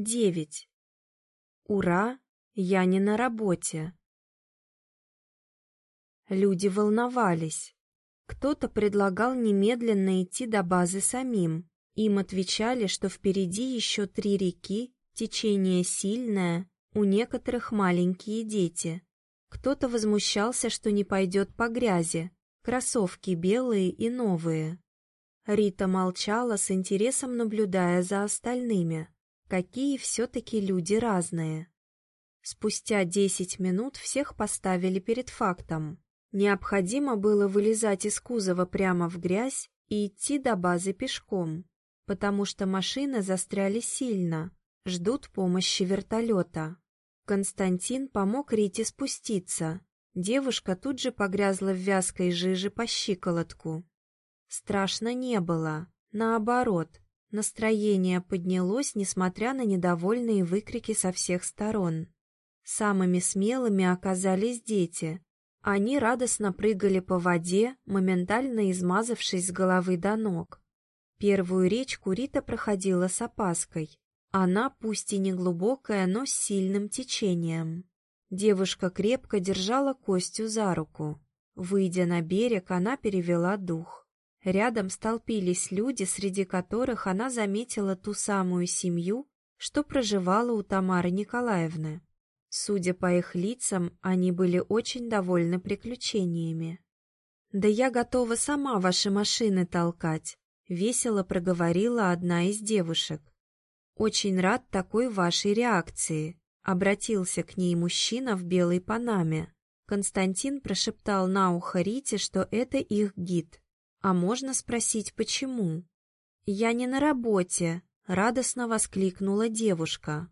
Девять. Ура, я не на работе. Люди волновались. Кто-то предлагал немедленно идти до базы самим. Им отвечали, что впереди еще три реки, течение сильное, у некоторых маленькие дети. Кто-то возмущался, что не пойдет по грязи, кроссовки белые и новые. Рита молчала с интересом, наблюдая за остальными. Какие все-таки люди разные. Спустя десять минут всех поставили перед фактом. Необходимо было вылезать из кузова прямо в грязь и идти до базы пешком, потому что машины застряли сильно, ждут помощи вертолета. Константин помог Рите спуститься. Девушка тут же погрязла в вязкой жиже по щиколотку. Страшно не было, наоборот, настроение поднялось, несмотря на недовольные выкрики со всех сторон. Самыми смелыми оказались дети, они радостно прыгали по воде, моментально измазавшись с головы до ног. Первую речку Рита проходила с опаской. Она, пусть и не глубокая, но с сильным течением. Девушка крепко держала Костю за руку. Выйдя на берег, она перевела дух. Рядом столпились люди, среди которых она заметила ту самую семью, что проживала у Тамары Николаевны. Судя по их лицам, они были очень довольны приключениями. «Да я готова сама ваши машины толкать», — весело проговорила одна из девушек. «Очень рад такой вашей реакции», — обратился к ней мужчина в белой панаме. Константин прошептал на ухо Рите, что это их гид. «А можно спросить, почему?» «Я не на работе», — радостно воскликнула девушка.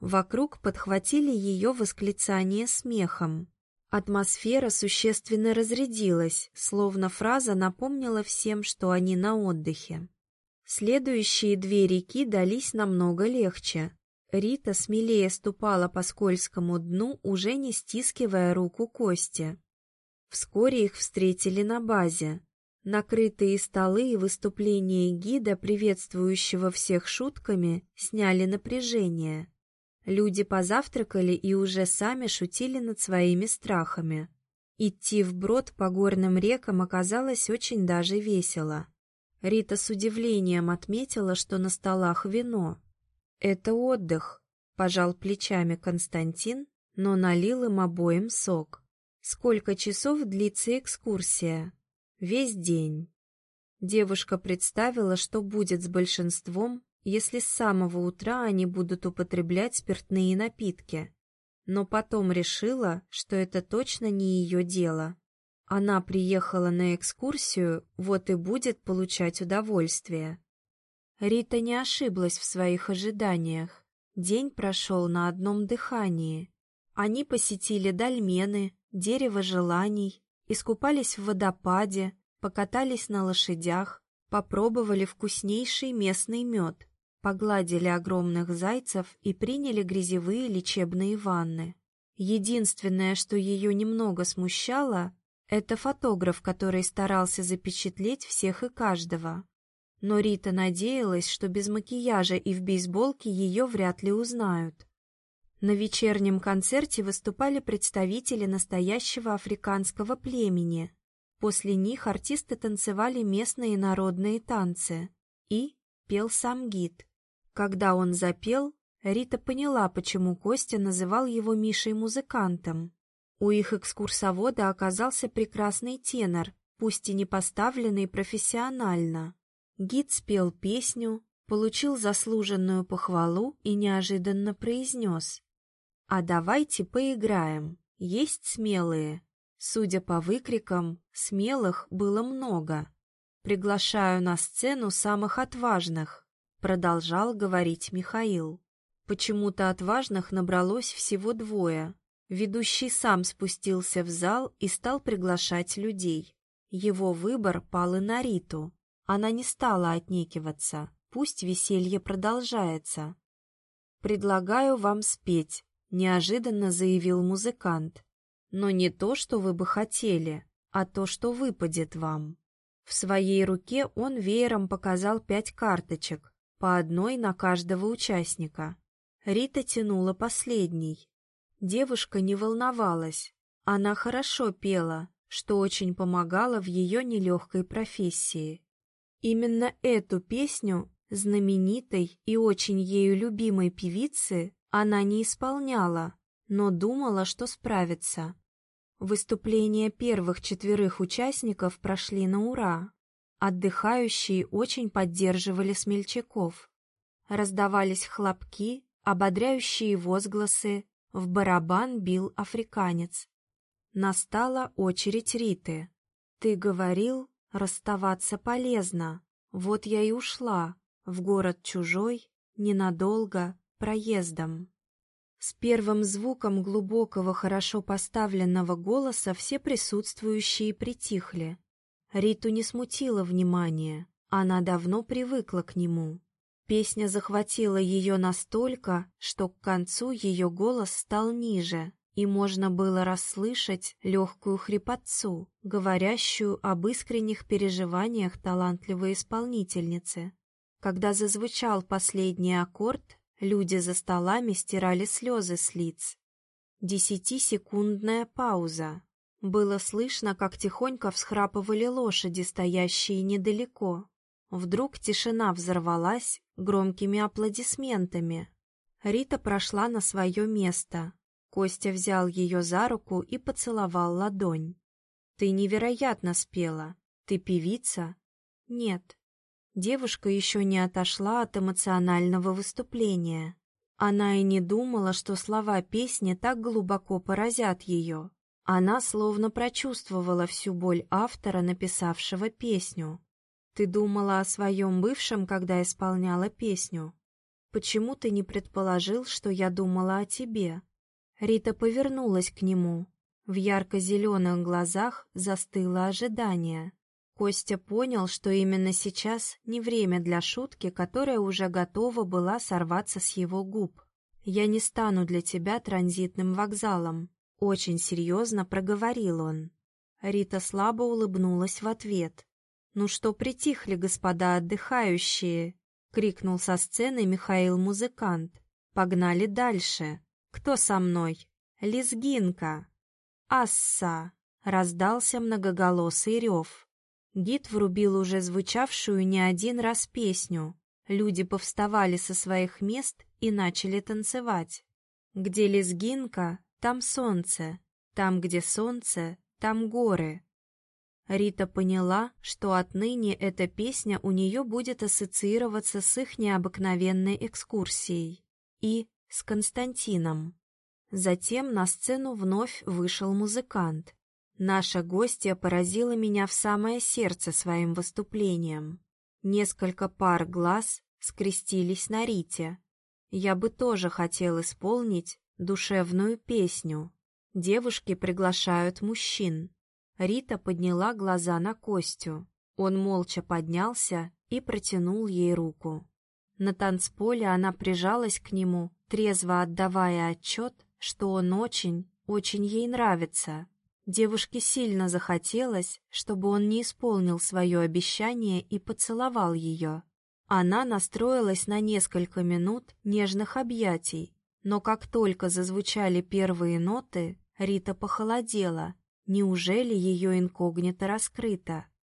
Вокруг подхватили ее восклицание смехом. Атмосфера существенно разрядилась, словно фраза напомнила всем, что они на отдыхе. Следующие две реки дались намного легче. Рита смелее ступала по скользкому дну, уже не стискивая руку Кости. Вскоре их встретили на базе. Накрытые столы и выступления гида, приветствующего всех шутками, сняли напряжение. Люди позавтракали и уже сами шутили над своими страхами. Идти вброд по горным рекам оказалось очень даже весело. Рита с удивлением отметила, что на столах вино. «Это отдых», — пожал плечами Константин, но налил им обоим сок. «Сколько часов длится экскурсия?» «Весь день». Девушка представила, что будет с большинством, если с самого утра они будут употреблять спиртные напитки. Но потом решила, что это точно не ее дело. Она приехала на экскурсию, вот и будет получать удовольствие. Рита не ошиблась в своих ожиданиях. День прошел на одном дыхании. Они посетили дольмены, дерево желаний, искупались в водопаде, покатались на лошадях, попробовали вкуснейший местный мед, погладили огромных зайцев и приняли грязевые лечебные ванны. Единственное, что ее немного смущало, это фотограф, который старался запечатлеть всех и каждого. Но Рита надеялась, что без макияжа и в бейсболке ее вряд ли узнают. На вечернем концерте выступали представители настоящего африканского племени. После них артисты танцевали местные народные танцы. И пел сам гид. Когда он запел, Рита поняла, почему Костя называл его Мишей-музыкантом. У их экскурсовода оказался прекрасный тенор, пусть и не поставленный профессионально. Гид спел песню, получил заслуженную похвалу и неожиданно произнес. «А давайте поиграем, есть смелые». Судя по выкрикам, смелых было много. Приглашаю на сцену самых отважных. Продолжал говорить Михаил. Почему-то отважных набралось всего двое. Ведущий сам спустился в зал и стал приглашать людей. Его выбор пал и на Риту. Она не стала отнекиваться. Пусть веселье продолжается. «Предлагаю вам спеть», — неожиданно заявил музыкант. «Но не то, что вы бы хотели, а то, что выпадет вам». В своей руке он веером показал пять карточек, по одной на каждого участника. Рита тянула последний. Девушка не волновалась. Она хорошо пела, что очень помогало в ее нелегкой профессии. Именно эту песню знаменитой и очень ею любимой певицы она не исполняла, но думала, что справится. Выступления первых четверых участников прошли на ура. Отдыхающие очень поддерживали смельчаков. Раздавались хлопки, ободряющие возгласы, в барабан бил африканец. Настала очередь Риты. «Ты говорил, расставаться полезно. Вот я и ушла, в город чужой, ненадолго, проездом». С первым звуком глубокого, хорошо поставленного голоса все присутствующие притихли. Риту не смутило внимание, она давно привыкла к нему. Песня захватила ее настолько, что к концу ее голос стал ниже, и можно было расслышать легкую хрипотцу, говорящую об искренних переживаниях талантливой исполнительницы. Когда зазвучал последний аккорд, люди за столами стирали слезы с лиц. Десятисекундная пауза. Было слышно, как тихонько всхрапывали лошади, стоящие недалеко. Вдруг тишина взорвалась громкими аплодисментами. Рита прошла на свое место. Костя взял ее за руку и поцеловал ладонь. «Ты невероятно спела. Ты певица?» «Нет». Девушка еще не отошла от эмоционального выступления. Она и не думала, что слова песни так глубоко поразят ее. Она словно прочувствовала всю боль автора, написавшего песню. «Ты думала о своем бывшем, когда исполняла песню? Почему ты не предположил, что я думала о тебе?» Рита повернулась к нему. В ярко-зеленых глазах застыло ожидание. Костя понял, что именно сейчас не время для шутки, которая уже готова была сорваться с его губ. «Я не стану для тебя транзитным вокзалом», очень серьезно проговорил он. Рита слабо улыбнулась в ответ. «Ну что притихли, господа отдыхающие?» — крикнул со сцены Михаил-музыкант. «Погнали дальше. Кто со мной?» «Лезгинка!» «Асса!» — раздался многоголосый рев. Гид врубил уже звучавшую не один раз песню. Люди повставали со своих мест и начали танцевать. Где лезгинка, там солнце, там, где солнце, там горы. Рита поняла, что отныне эта песня у нее будет ассоциироваться с их необыкновенной экскурсией и с Константином. Затем на сцену вновь вышел музыкант. Наша гостья поразила меня в самое сердце своим выступлением. Несколько пар глаз скрестились на Рите. Я бы тоже хотел исполнить душевную песню. Девушки приглашают мужчин. Рита подняла глаза на Костю. Он молча поднялся и протянул ей руку. На танцполе она прижалась к нему, трезво отдавая отчет, что он очень, очень ей нравится. Девушке сильно захотелось, чтобы он не исполнил свое обещание и поцеловал ее. Она настроилась на несколько минут нежных объятий, но как только зазвучали первые ноты, Рита похолодела. Неужели ее инкогнито раскрыто?